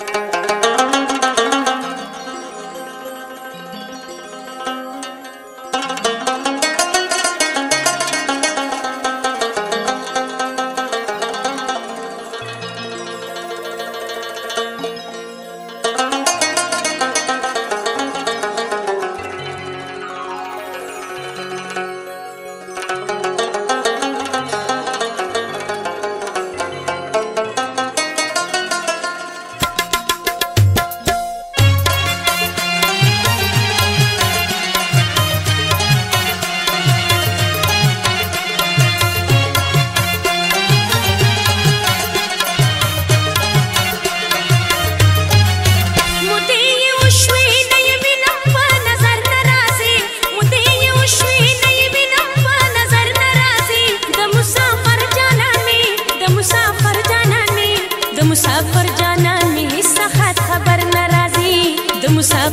Thank you.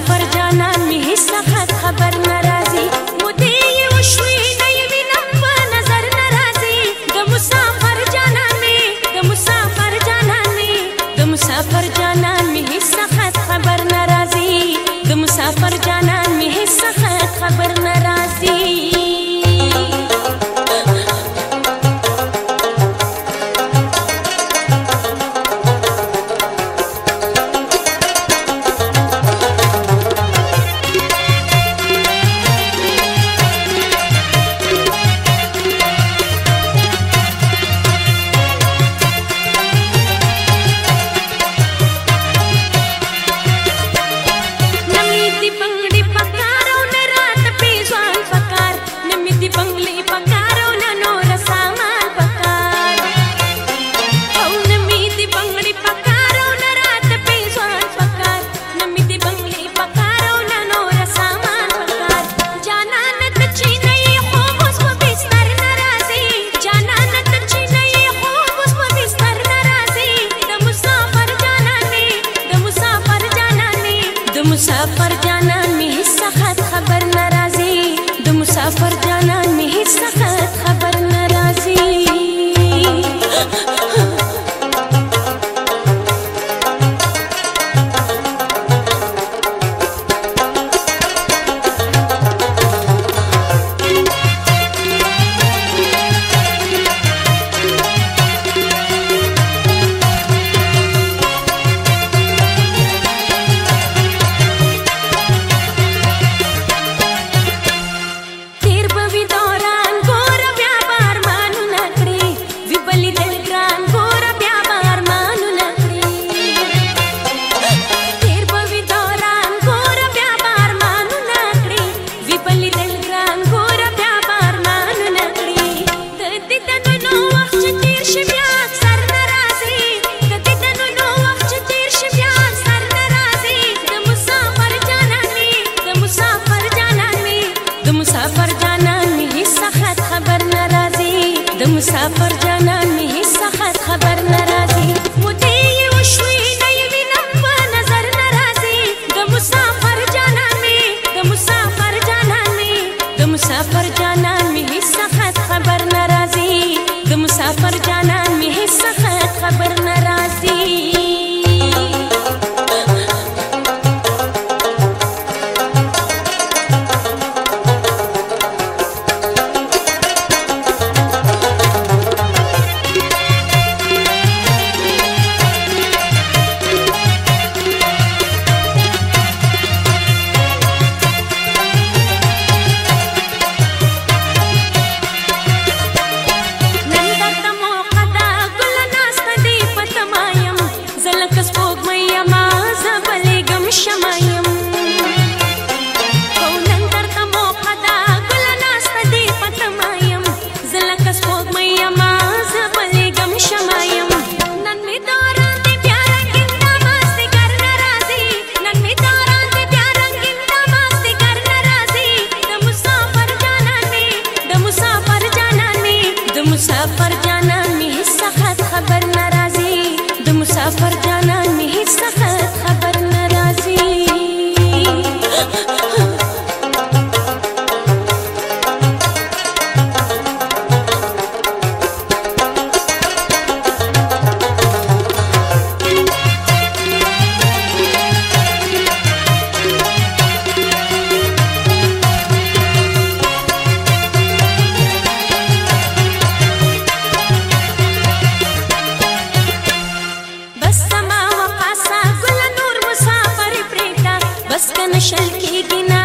पर जाना नहीं सका खबर न مسافر جانان می هیڅ خبر ناراضي د مسافر جانان می هیڅ پر جانان می هیڅ خط خبر ناراضي ودي وشوي نيمي نم په نظر ناراضي د مسافر جانان می د مسافر جانان می د مسافر جانان می هیڅ خط خبر ناراضي د مسافر جانان मुसाफर بس کنه شل کېږي نه